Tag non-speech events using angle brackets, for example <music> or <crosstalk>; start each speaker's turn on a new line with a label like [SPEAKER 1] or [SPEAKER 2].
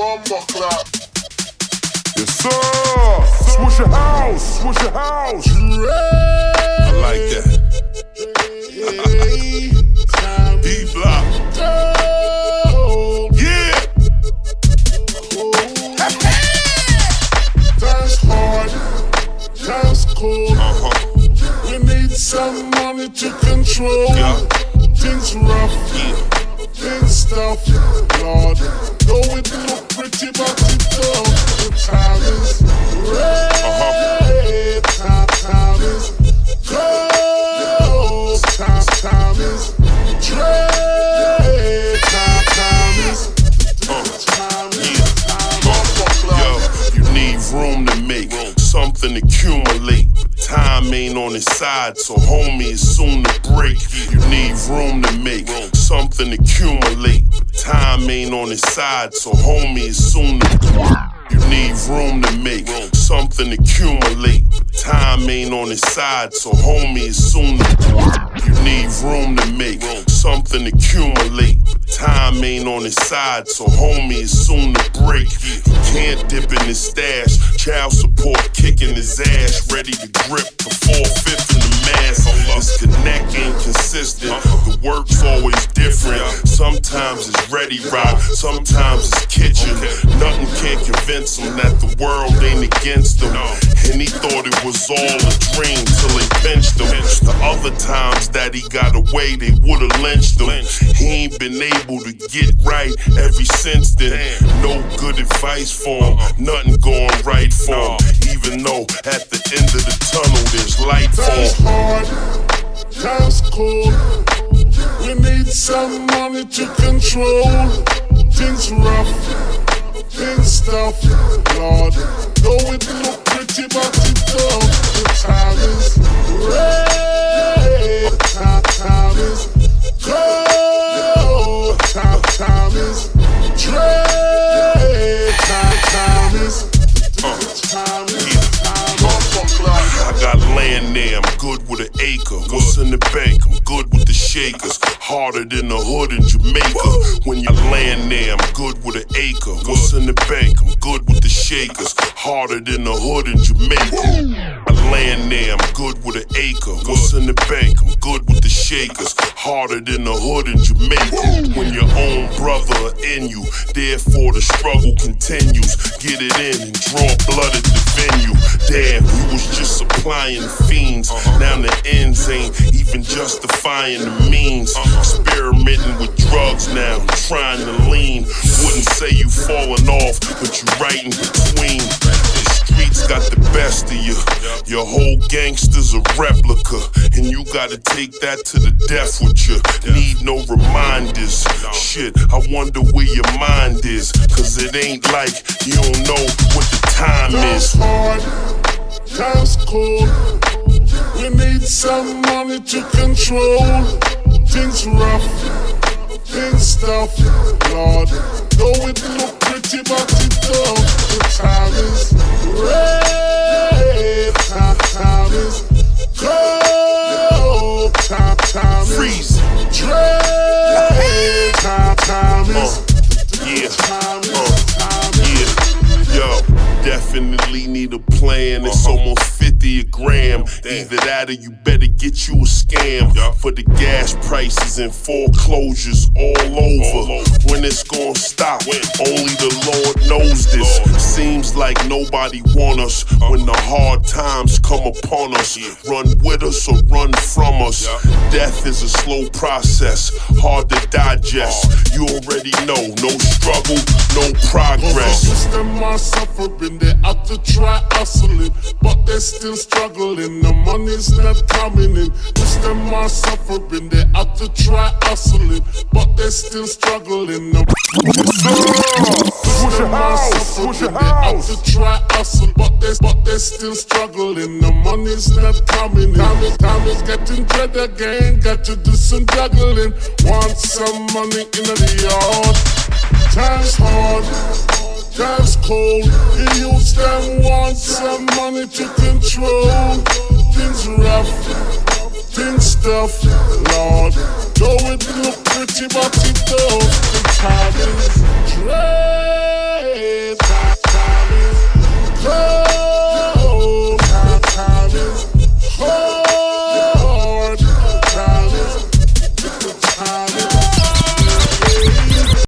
[SPEAKER 1] Bomba clap.
[SPEAKER 2] Yes, sir. Switch your house. Switch your house.
[SPEAKER 1] I
[SPEAKER 3] like that. <laughs> D block. Yeah. <laughs>
[SPEAKER 1] That's hard. That's cold.
[SPEAKER 3] Uh.
[SPEAKER 1] We need some money to control.
[SPEAKER 3] Yeah.
[SPEAKER 1] Things rough.
[SPEAKER 3] Yeah.
[SPEAKER 1] Things stuff. Lord.
[SPEAKER 3] Something accumulate. Time ain't on his side, so homie is soon to break. You need room to make something accumulate. Time ain't on his side, so homie is soon to you need room to make something accumulate. Time ain't on his side, so homie is soon to You need room to make something accumulate. Time ain't on his side, so homie is soon to break. He can't dip in his stash. Child support kicking his ass, ready to grip the four fifth in the mass. This connect ain't consistent. The work's always different. Sometimes it's ready rock, sometimes it's kitchen. Nothing can convince him that the world ain't against him. And he thought it was all a dream till they benched him. The other times that he got away, they would've lynched him. He ain't been able to get right ever since then. No good advice for him, nothing going right for him. Even though at the end of the tunnel there's light for
[SPEAKER 1] Time's hard, time's cold. We need some money to control. Things rough, things tough, Lord. Though it look pretty, but it don't. The time is red,
[SPEAKER 3] What's in the bank? Hood in Jamaica. When you land there, I'm good with an acre. What's in the bank? I'm good with the shakers. Harder than the hood in Jamaica. I land there, I'm good with an acre. What's in the bank? I'm good with the shakers. Harder than the hood in Jamaica. When your own brother in you, therefore the struggle continues. Get it in and draw blood at the venue. Damn, we was just supplying fiends. Now the ends ain't even justifying the means. Experimenting with drugs now, trying to lean. Wouldn't say you falling off, but you right in between. The streets got the best of you. Your whole gangster's a replica, and you gotta take that to the death with you. Need no reminders. Shit, I wonder where your mind is, cause it ain't like you don't know what the time
[SPEAKER 1] Time's
[SPEAKER 3] is.
[SPEAKER 1] hard, time's cold. We need some money to control. Things rough, things tough, Lord. Though it look pretty, but it don't. The time is red, time, time is cold, time, time is
[SPEAKER 3] Freeze.
[SPEAKER 1] dread, time, time is,
[SPEAKER 3] Yeah.
[SPEAKER 1] time is,
[SPEAKER 3] Uh,
[SPEAKER 1] time is.
[SPEAKER 3] Yeah, yo, definitely need a plan. It's almost 50 a gram. Either that or you better get you a scam. For the gas prices and foreclosures all over. When it's gonna stop, only the Lord knows this. Seems like nobody want us uh. when the hard times come upon us. Run with us or run from us. Death is a slow process, hard to digest. You already know, no struggle, no progress.
[SPEAKER 1] System suffering, they have to try hustling, but still struggling. The money's not coming in. System are suffering, they have to try hustling, but they're still struggling. The
[SPEAKER 2] Switch your house. Switch your
[SPEAKER 1] they have
[SPEAKER 2] house.
[SPEAKER 1] to try hustle, but they but they're still struggling. The money's not coming in. Time is, time is getting dread again. Got to do some juggling. Want some money in the yard. Time's hard. Time's cold. The youths them want some money to control. Things rough, things tough, Lord. Though it look pretty, but it don't. The time is dread. Time is dread.